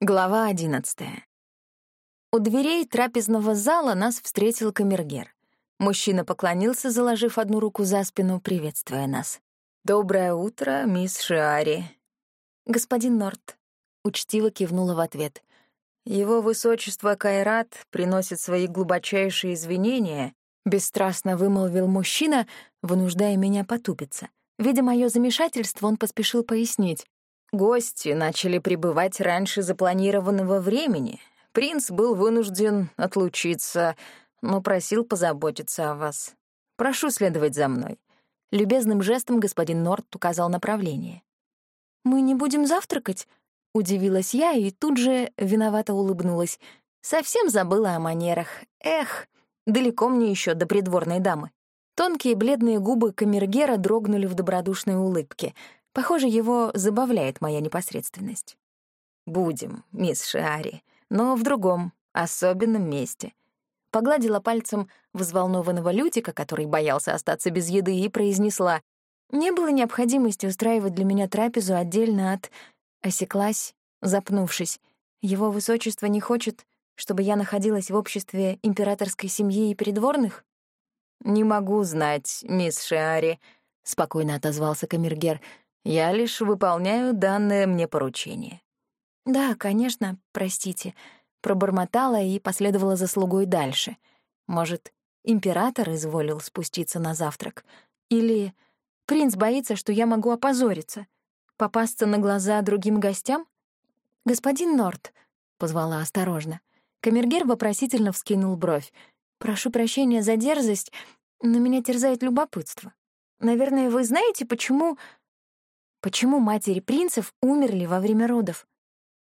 Глава одиннадцатая. У дверей трапезного зала нас встретил камергер. Мужчина поклонился, заложив одну руку за спину, приветствуя нас. «Доброе утро, мисс Шиари». «Господин Норт», — учтиво кивнула в ответ. «Его высочество Кайрат приносит свои глубочайшие извинения», — бесстрастно вымолвил мужчина, вынуждая меня потупиться. Видя мое замешательство, он поспешил пояснить. Гости начали прибывать раньше запланированного времени. Принц был вынужден отлучиться, но просил позаботиться о вас. Прошу следовать за мной. Любезным жестом господин Норт указал направление. «Мы не будем завтракать?» — удивилась я и тут же виновато улыбнулась. Совсем забыла о манерах. Эх, далеко мне еще до придворной дамы. Тонкие бледные губы камергера дрогнули в добродушной улыбке — Похоже, его забавляет моя непосредственность. «Будем, мисс Шиари, но в другом, особенном месте». Погладила пальцем взволнованного Лютика, который боялся остаться без еды, и произнесла. «Не было необходимости устраивать для меня трапезу отдельно от...» Осеклась, запнувшись. «Его высочество не хочет, чтобы я находилась в обществе императорской семьи и придворных?» «Не могу знать, мисс Шиари», — спокойно отозвался камергер, — я лишь выполняю данное мне поручение». «Да, конечно, простите», — пробормотала и последовала за слугой дальше. «Может, император изволил спуститься на завтрак? Или принц боится, что я могу опозориться, попасться на глаза другим гостям?» «Господин Норт», — позвала осторожно. Камергер вопросительно вскинул бровь. «Прошу прощения за дерзость, но меня терзает любопытство. Наверное, вы знаете, почему Почему матери принцев умерли во время родов?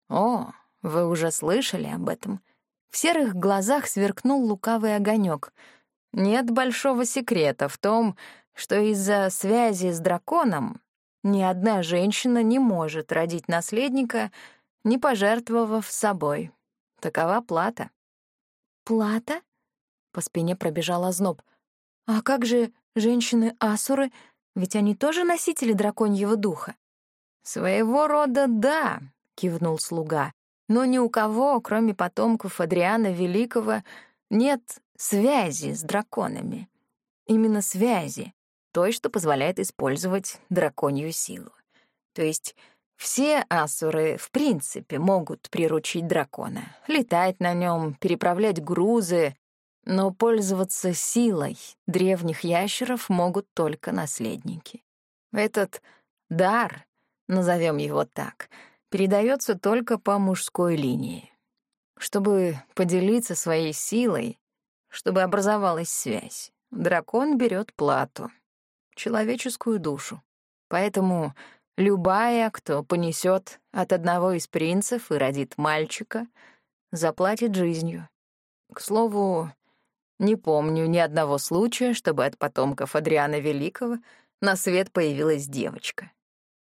О, вы уже слышали об этом. В серых глазах сверкнул лукавый огонек. Нет большого секрета в том, что из-за связи с драконом ни одна женщина не может родить наследника, не пожертвовав собой. Такова плата. Плата? По спине пробежал озноб. А как же женщины-асуры — ведь они тоже носители драконьего духа. «Своего рода да», — кивнул слуга. «Но ни у кого, кроме потомков Адриана Великого, нет связи с драконами. Именно связи, той, что позволяет использовать драконью силу. То есть все асуры в принципе могут приручить дракона, летать на нем, переправлять грузы, но пользоваться силой древних ящеров могут только наследники. Этот дар, назовем его так, передается только по мужской линии. Чтобы поделиться своей силой, чтобы образовалась связь, дракон берет плату, человеческую душу. Поэтому любая, кто понесет от одного из принцев и родит мальчика, заплатит жизнью. К слову, не помню ни одного случая, чтобы от потомков Адриана Великого на свет появилась девочка.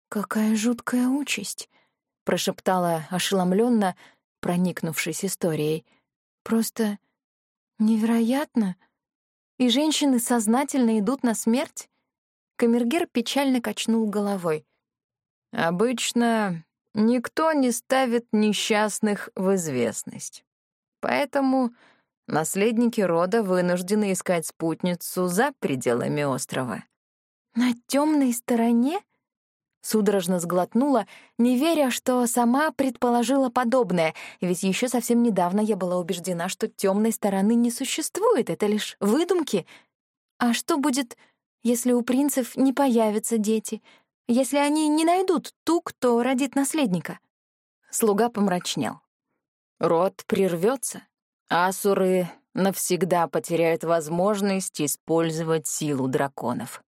«Какая жуткая участь», — прошептала ошеломленно, проникнувшись историей. «Просто невероятно. И женщины сознательно идут на смерть?» Камергер печально качнул головой. «Обычно никто не ставит несчастных в известность. Поэтому Наследники рода вынуждены искать спутницу за пределами острова. «На темной стороне?» Судорожно сглотнула, не веря, что сама предположила подобное, ведь еще совсем недавно я была убеждена, что темной стороны не существует, это лишь выдумки. А что будет, если у принцев не появятся дети, если они не найдут ту, кто родит наследника? Слуга помрачнел. Род прервется, Асуры навсегда потеряют возможность использовать силу драконов.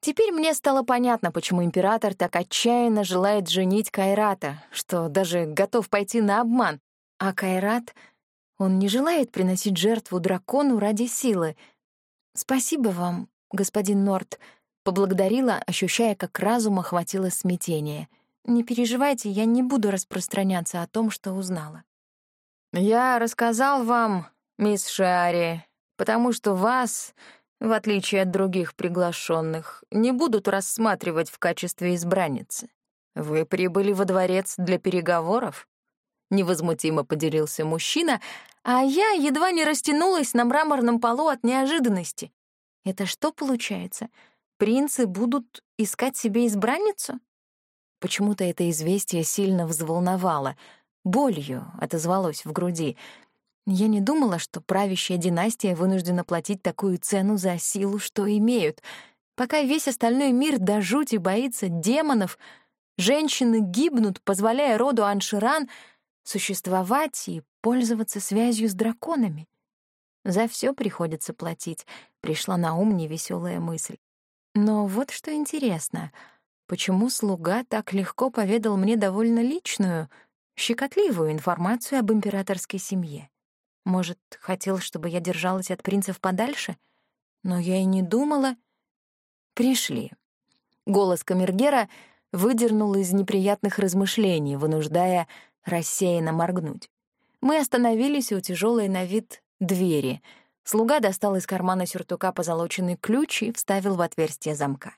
Теперь мне стало понятно, почему император так отчаянно желает женить Кайрата, что даже готов пойти на обман. А Кайрат, он не желает приносить жертву дракону ради силы. «Спасибо вам, господин Норт», — поблагодарила, ощущая, как разум охватило смятение. «Не переживайте, я не буду распространяться о том, что узнала». «Я рассказал вам, мисс Шиари, потому что вас, в отличие от других приглашенных, не будут рассматривать в качестве избранницы. Вы прибыли во дворец для переговоров. — невозмутимо поделился мужчина, а я едва не растянулась на мраморном полу от неожиданности. Это что получается? Принцы будут искать себе избранницу? Почему-то это известие сильно взволновало. Болью отозвалось в груди. Я не думала, что правящая династия вынуждена платить такую цену за силу, что имеют. Пока весь остальной мир до жути боится демонов, женщины гибнут, позволяя роду Анширан существовать и пользоваться связью с драконами. За все приходится платить, пришла на ум невеселая мысль. Но вот что интересно — почему слуга так легко поведал мне довольно личную, щекотливую информацию об императорской семье. Может, хотел, чтобы я держалась от принцев подальше? Но я и не думала. Пришли. Голос камергера выдернул из неприятных размышлений, вынуждая рассеянно моргнуть. Мы остановились у тяжелой на вид двери. Слуга достал из кармана сюртука позолоченный ключ и вставил в отверстие замка.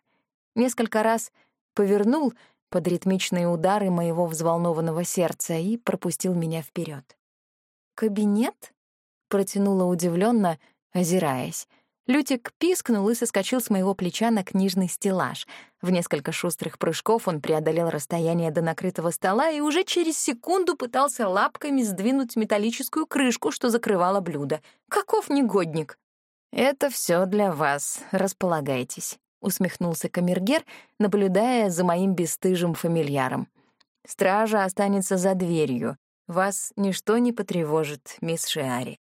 Несколько раз повернул под ритмичные удары моего взволнованного сердца и пропустил меня вперед. «Кабинет?» — протянула удивленно, озираясь. Лютик пискнул и соскочил с моего плеча на книжный стеллаж. В несколько шустрых прыжков он преодолел расстояние до накрытого стола и уже через секунду пытался лапками сдвинуть металлическую крышку, что закрывала блюдо. Каков негодник! «Это все для вас, располагайтесь», — усмехнулся камергер, наблюдая за моим бесстыжим фамильяром. «Стража останется за дверью. Вас ничто не потревожит, мисс Шиари».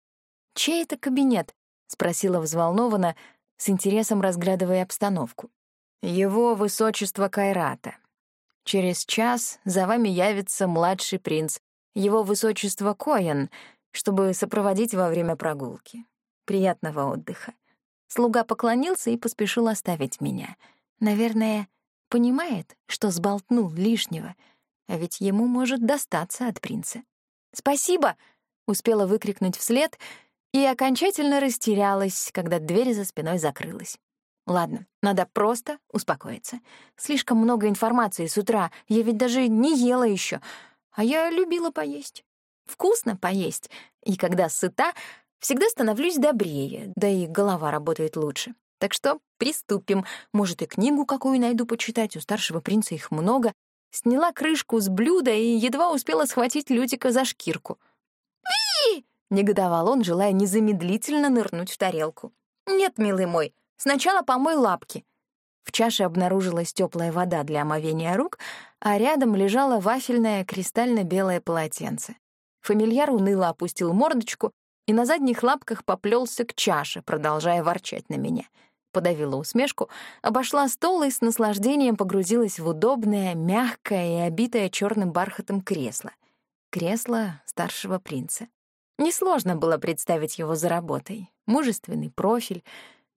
«Чей это кабинет?» — спросила взволнованно, с интересом разглядывая обстановку. «Его высочество Кайрата. Через час за вами явится младший принц, его высочество Коэн, чтобы сопроводить во время прогулки. Приятного отдыха». Слуга поклонился и поспешил оставить меня. Наверное, понимает, что сболтнул лишнего, а ведь ему может достаться от принца. «Спасибо!» — успела выкрикнуть вслед и окончательно растерялась, когда дверь за спиной закрылась. Ладно, надо просто успокоиться. Слишком много информации с утра, я ведь даже не ела еще, а я любила поесть. Вкусно поесть, и когда сыта, Всегда становлюсь добрее, да и голова работает лучше. Так что приступим. Может, и книгу какую найду почитать, у старшего принца их много. Сняла крышку с блюда и едва успела схватить Лютика за шкирку. «Ви!» — негодовал он, желая незамедлительно нырнуть в тарелку. «Нет, милый мой, сначала помой лапки». В чаше обнаружилась теплая вода для омовения рук, а рядом лежало вафельное кристально-белое полотенце. Фамильяр уныло опустил мордочку и на задних лапках поплелся к чаше, продолжая ворчать на меня. Подавила усмешку, обошла стол и с наслаждением погрузилась в удобное, мягкое и обитое черным бархатом кресло. Кресло старшего принца. Несложно было представить его за работой. Мужественный профиль,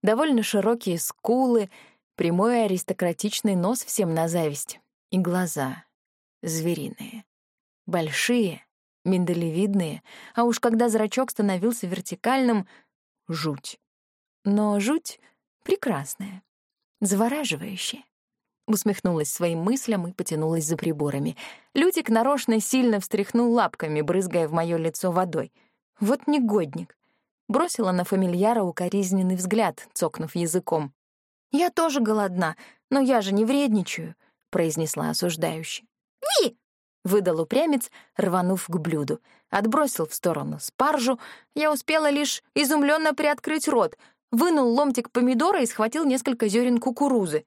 довольно широкие скулы, прямой аристократичный нос всем на зависть и глаза звериные. Большие, миндалевидные, а уж когда зрачок становился вертикальным — жуть. Но жуть прекрасная, завораживающая. Усмехнулась своим мыслям и потянулась за приборами. Лютик нарочно сильно встряхнул лапками, брызгая в моё лицо водой. Вот негодник. Бросила на фамильяра укоризненный взгляд, цокнув языком. «Я тоже голодна, но я же не вредничаю», — произнесла осуждающе. Выдал упрямец, рванув к блюду. Отбросил в сторону спаржу. Я успела лишь изумленно приоткрыть рот, вынул ломтик помидора и схватил несколько зерен кукурузы.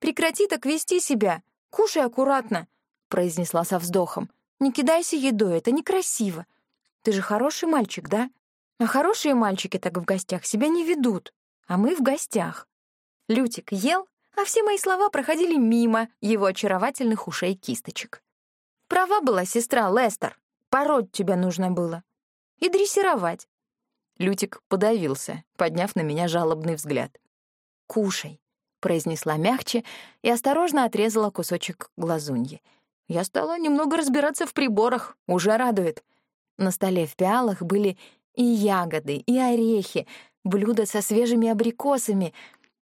«Прекрати так вести себя! Кушай аккуратно!» — произнесла со вздохом. «Не кидайся едой, это некрасиво. Ты же хороший мальчик, да? А хорошие мальчики так в гостях себя не ведут. А мы в гостях». Лютик ел, а все мои слова проходили мимо его очаровательных ушей кисточек. Права была сестра Лестер. Пороть тебя нужно было. И дрессировать. Лютик подавился, подняв на меня жалобный взгляд. «Кушай», — произнесла мягче и осторожно отрезала кусочек глазуньи. Я стала немного разбираться в приборах, уже радует. На столе в пиалах были и ягоды, и орехи, блюда со свежими абрикосами,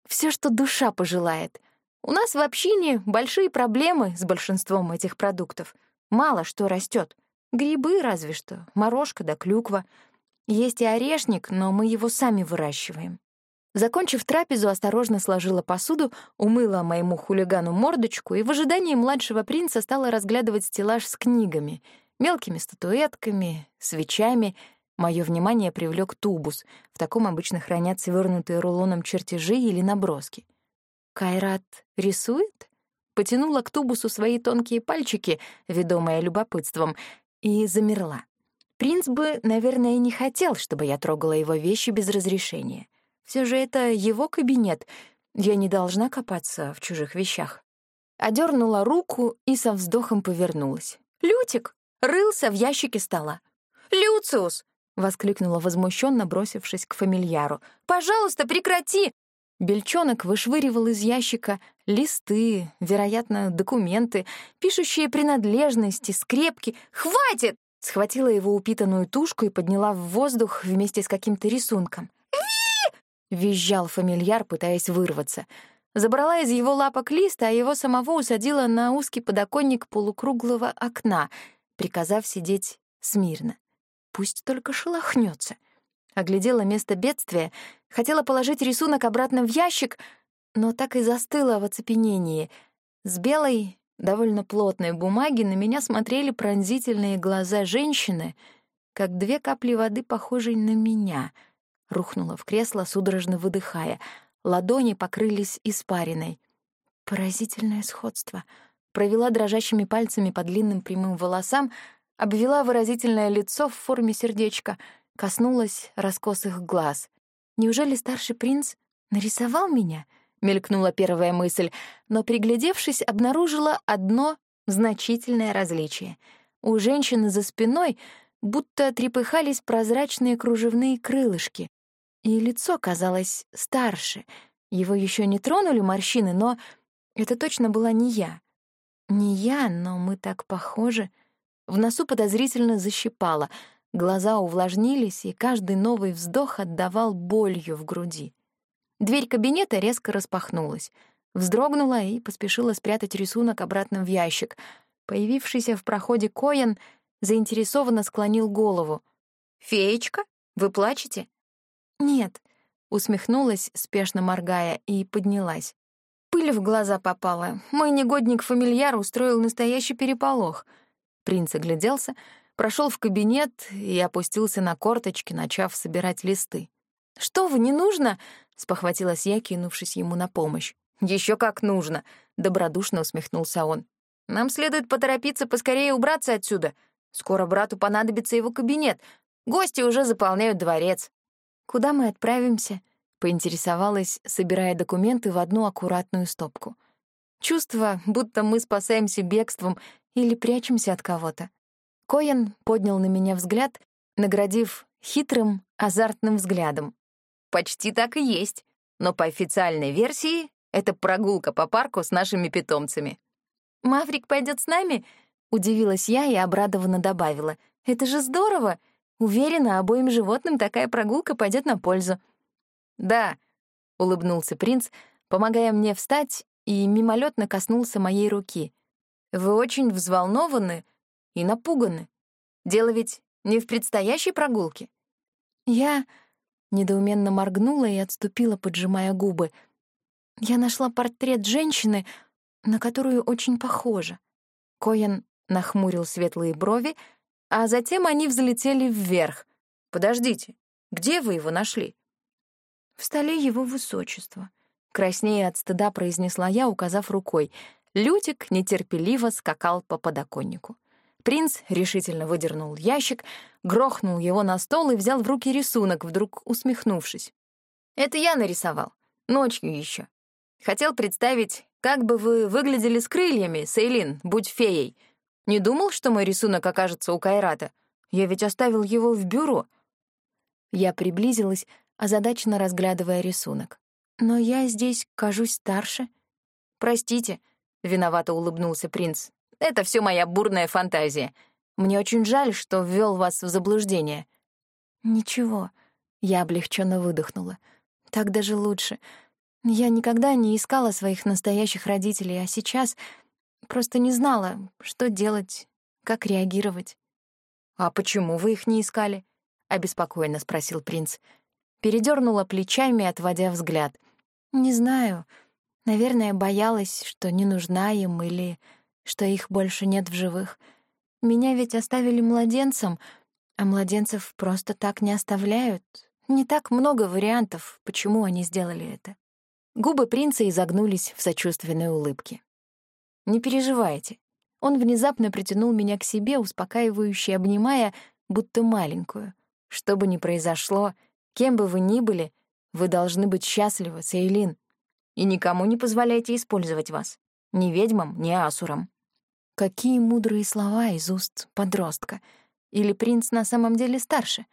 все, что душа пожелает. У нас в общине большие проблемы с большинством этих продуктов — Мало что растет. Грибы разве что, морожка да клюква. Есть и орешник, но мы его сами выращиваем. Закончив трапезу, осторожно сложила посуду, умыла моему хулигану мордочку и в ожидании младшего принца стала разглядывать стеллаж с книгами, мелкими статуэтками, свечами. Мое внимание привлек тубус. В таком обычно хранят свернутые рулоном чертежи или наброски. Кайрат рисует? Потянула к тубусу свои тонкие пальчики, ведомая любопытством, и замерла. Принц бы, наверное, не хотел, чтобы я трогала его вещи без разрешения. Все же это его кабинет. Я не должна копаться в чужих вещах. Одернула руку и со вздохом повернулась. «Лютик!» рылся в ящике стола. «Люциус!» — воскликнула возмущенно, бросившись к фамильяру. «Пожалуйста, прекрати!» Бельчонок вышвыривал из ящика листы, вероятно, документы, пишущие принадлежности, скрепки. «Хватит!» — схватила его упитанную тушку и подняла в воздух вместе с каким-то рисунком. — визжал фамильяр, пытаясь вырваться. Забрала из его лапок лист, а его самого усадила на узкий подоконник полукруглого окна, приказав сидеть смирно. Пусть только шелохнется. Оглядела место бедствия, хотела положить рисунок обратно в ящик, но так и застыла в оцепенении. С белой, довольно плотной бумаги на меня смотрели пронзительные глаза женщины, как две капли воды, похожей на меня — Рухнула в кресло, судорожно выдыхая. Ладони покрылись испариной. Поразительное сходство. Провела дрожащими пальцами по длинным прямым волосам, обвела выразительное лицо в форме сердечка, коснулась раскосых глаз. Неужели старший принц нарисовал меня? Мелькнула первая мысль, но, приглядевшись, обнаружила одно значительное различие. У женщины за спиной будто трепыхались прозрачные кружевные крылышки и лицо казалось старше. Его еще не тронули морщины, но это точно была не я. Не я, но мы так похожи. В носу подозрительно защипало, глаза увлажнились, и каждый новый вздох отдавал болью в груди. Дверь кабинета резко распахнулась. Вздрогнула и поспешила спрятать рисунок обратно в ящик. Появившийся в проходе Коэн заинтересованно склонил голову. «Феечка, вы плачете?» «Нет», — усмехнулась, спешно моргая, и поднялась. Пыль в глаза попала. Мой негодник-фамильяр устроил настоящий переполох. Принц огляделся, прошел в кабинет и опустился на корточки, начав собирать листы. «Что вы, не нужно?» — спохватилась я, кинувшись ему на помощь. Еще как нужно!» — добродушно усмехнулся он. «Нам следует поторопиться поскорее убраться отсюда. Скоро брату понадобится его кабинет. Гости уже заполняют дворец». «Куда мы отправимся?» — поинтересовалась, собирая документы в одну аккуратную стопку. Чувство, будто мы спасаемся бегством или прячемся от кого-то. Коэн поднял на меня взгляд, наградив хитрым, азартным взглядом. «Почти так и есть, но по официальной версии это прогулка по парку с нашими питомцами». «Маврик пойдет с нами?» — удивилась я и обрадованно добавила. «Это же здорово! Уверена, обоим животным такая прогулка пойдет на пользу. «Да», — улыбнулся принц, помогая мне встать, и мимолетно коснулся моей руки. «Вы очень взволнованы и напуганы. Дело ведь не в предстоящей прогулке». Я недоуменно моргнула и отступила, поджимая губы. Я нашла портрет женщины, на которую очень похожа. Коэн нахмурил светлые брови, а затем они взлетели вверх. «Подождите, где вы его нашли?» «В столе его высочества», — краснее от стыда произнесла я, указав рукой. Лютик нетерпеливо скакал по подоконнику. Принц решительно выдернул ящик, грохнул его на стол и взял в руки рисунок, вдруг усмехнувшись. «Это я нарисовал. Ночью еще. Хотел представить, как бы вы выглядели с крыльями, Сейлин, будь феей. Не думал, что мой рисунок окажется у Кайрата? Я ведь оставил его в бюро». Я приблизилась, озадаченно разглядывая рисунок. «Но я здесь кажусь старше». «Простите», — виновато улыбнулся принц. «Это все моя бурная фантазия. Мне очень жаль, что ввел вас в заблуждение». «Ничего», — я облегченно выдохнула. «Так даже лучше. Я никогда не искала своих настоящих родителей, а сейчас Просто не знала, что делать, как реагировать. «А почему вы их не искали?» — обеспокоенно спросил принц. Передернула плечами, отводя взгляд. «Не знаю. Наверное, боялась, что не нужна им или что их больше нет в живых. Меня ведь оставили младенцем, а младенцев просто так не оставляют. Не так много вариантов, почему они сделали это». Губы принца изогнулись в сочувственной улыбке. «Не переживайте. Он внезапно притянул меня к себе, успокаивающе обнимая, будто маленькую. Что бы ни произошло, кем бы вы ни были, вы должны быть счастливы, Сейлин. И никому не позволяйте использовать вас. Ни ведьмам, ни асурам. Какие мудрые слова из уст подростка. Или принц на самом деле старше?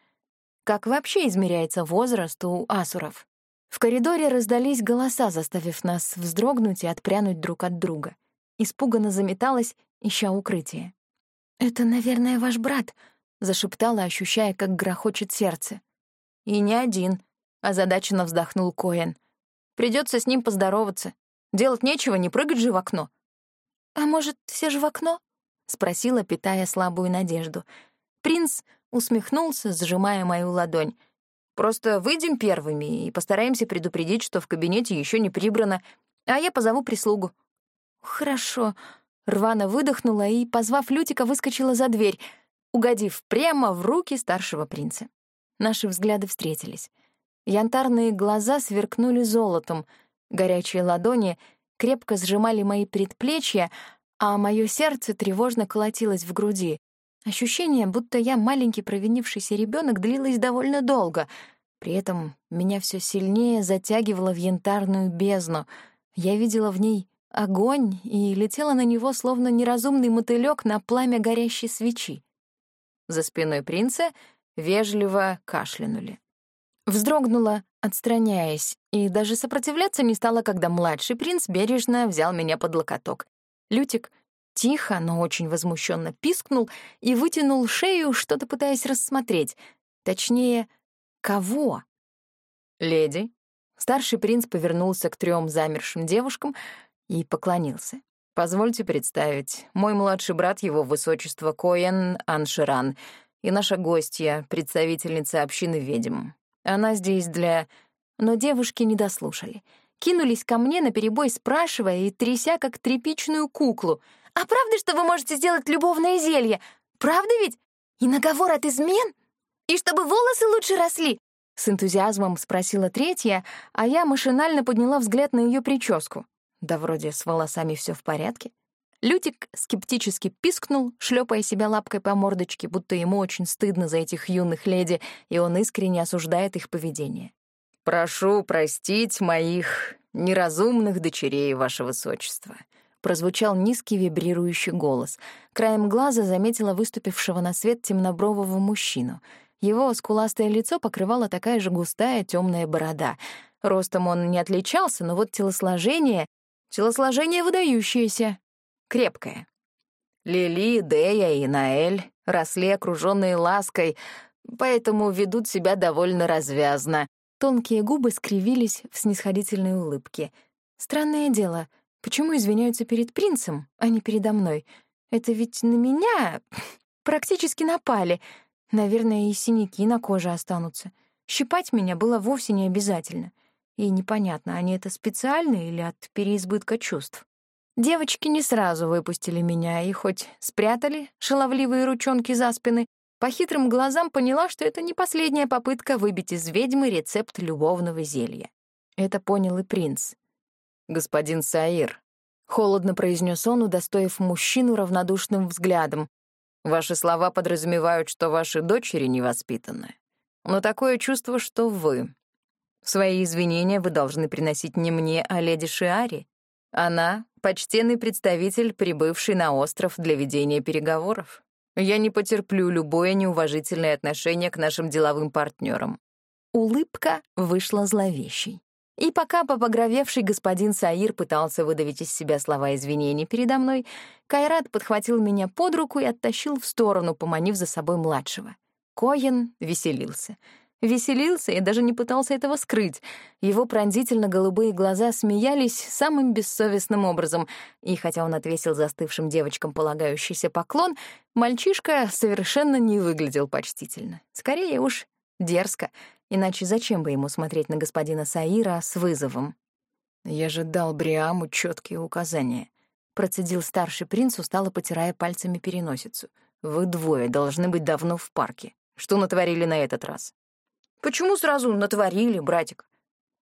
Как вообще измеряется возраст у асуров? В коридоре раздались голоса, заставив нас вздрогнуть и отпрянуть друг от друга. Испуганно заметалась ища укрытие. «Это, наверное, ваш брат», — зашептала, ощущая, как грохочет сердце. «И не один», — озадаченно вздохнул Коэн. Придется с ним поздороваться. Делать нечего, не прыгать же в окно». «А может, все же в окно?» — спросила, питая слабую надежду. Принц усмехнулся, сжимая мою ладонь. «Просто выйдем первыми и постараемся предупредить, что в кабинете еще не прибрано, а я позову прислугу». «Хорошо», Рвано выдохнула и, позвав Лютика, выскочила за дверь, угодив прямо в руки старшего принца. Наши взгляды встретились. Янтарные глаза сверкнули золотом, горячие ладони крепко сжимали мои предплечья, а мое сердце тревожно колотилось в груди. Ощущение, будто я маленький провинившийся ребенок, длилось довольно долго. При этом меня все сильнее затягивало в янтарную бездну. Я видела в ней огонь и летела на него, словно неразумный мотылёк на пламя горящей свечи. За спиной принца вежливо кашлянули. Вздрогнула, отстраняясь, и даже сопротивляться не стала, когда младший принц бережно взял меня под локоток. Лютик тихо, но очень возмущенно пискнул и вытянул шею, что-то пытаясь рассмотреть. Точнее, кого? «Леди». Старший принц повернулся к трем замершим девушкам, и поклонился. «Позвольте представить, мой младший брат его высочество Коэн Анширан и наша гостья, представительница общины ведьм. Она здесь для...» Но девушки не дослушали. Кинулись ко мне наперебой, спрашивая и тряся, как тряпичную куклу. «А правда, что вы можете сделать любовное зелье? Правда ведь? И наговор от измен? И чтобы волосы лучше росли?» С энтузиазмом спросила третья, а я машинально подняла взгляд на ее прическу. Да вроде с волосами все в порядке. Лютик скептически пискнул, шлепая себя лапкой по мордочке, будто ему очень стыдно за этих юных леди, и он искренне осуждает их поведение. «Прошу простить моих неразумных дочерей, ваше высочество», — прозвучал низкий вибрирующий голос. Краем глаза заметила выступившего на свет темнобрового мужчину. Его скуластое лицо покрывала такая же густая темная борода. Ростом он не отличался, но вот телосложение Телосложение выдающееся, крепкое. Лили, Дея и Наэль росли окружённые лаской, поэтому ведут себя довольно развязно. Тонкие губы скривились в снисходительной улыбке. Странное дело, почему извиняются перед принцем, а не передо мной? Это ведь на меня практически напали. Наверное, и синяки на коже останутся. Щипать меня было вовсе не обязательно. И непонятно, они это специально или от переизбытка чувств. Девочки не сразу выпустили меня, и хоть спрятали шаловливые ручонки за спины, по хитрым глазам поняла, что это не последняя попытка выбить из ведьмы рецепт любовного зелья. Это понял и принц. «Господин Саир», — холодно произнес он, удостоив мужчину равнодушным взглядом, «ваши слова подразумевают, что ваши дочери невоспитаны. Но такое чувство, что вы Свои извинения вы должны приносить не мне, а леди Шиари. Она — почтенный представитель, прибывший на остров для ведения переговоров. Я не потерплю любое неуважительное отношение к нашим деловым партнерам. Улыбка вышла зловещей. И пока попогровевший господин Саир пытался выдавить из себя слова извинений передо мной, Кайрат подхватил меня под руку и оттащил в сторону, поманив за собой младшего. Коен веселился — веселился и даже не пытался этого скрыть. Его пронзительно-голубые глаза смеялись самым бессовестным образом, и хотя он отвесил застывшим девочкам полагающийся поклон, мальчишка совершенно не выглядел почтительно. Скорее уж дерзко, иначе зачем бы ему смотреть на господина Саира с вызовом? «Я же дал Бриаму четкие указания», — процедил старший принц, устало потирая пальцами переносицу. «Вы двое должны быть давно в парке. Что натворили на этот раз?» «Почему сразу натворили, братик?»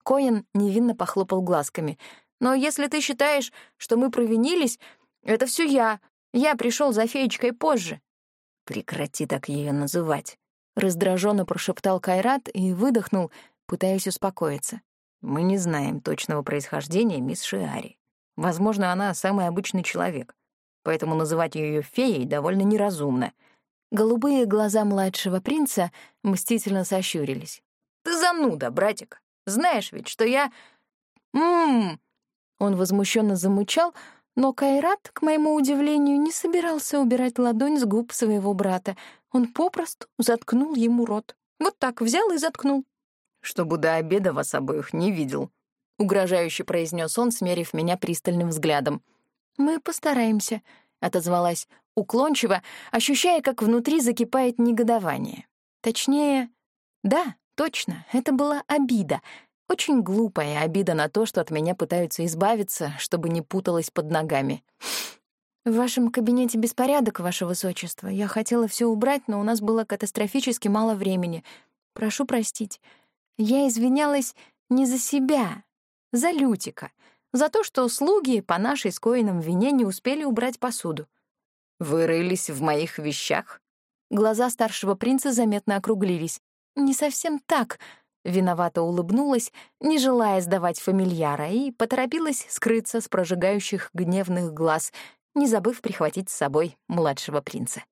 Коэн невинно похлопал глазками. «Но если ты считаешь, что мы провинились, это все я. Я пришел за феечкой позже». «Прекрати так ее называть», — раздраженно прошептал Кайрат и выдохнул, пытаясь успокоиться. Мы не знаем точного происхождения мисс Шиари. Возможно, она самый обычный человек, поэтому называть ее феей довольно неразумно. Голубые глаза младшего принца мстительно сощурились. «Ты зануда, братик. Знаешь ведь, что я... Ммм...» Он возмущенно замычал, но Кайрат, к моему удивлению, не собирался убирать ладонь с губ своего брата. Он попросту заткнул ему рот. Вот так взял и заткнул чтобы до обеда вас обоих не видел», — угрожающе произнес он, смерив меня пристальным взглядом. «Мы постараемся», — отозвалась уклончиво, ощущая, как внутри закипает негодование. Точнее, да, точно, это была обида, очень глупая обида на то, что от меня пытаются избавиться, чтобы не путалась под ногами. «В вашем кабинете беспорядок, ваше высочество. Я хотела все убрать, но у нас было катастрофически мало времени. Прошу простить. Я извинялась не за себя, за Лютика, за то, что слуги по нашей с Коином вине не успели убрать посуду. «Вы рылись в моих вещах?» Глаза старшего принца заметно округлились. «Не совсем так», — виновато улыбнулась, не желая сдавать фамильяра, и поторопилась скрыться с прожигающих гневных глаз, не забыв прихватить с собой младшего принца.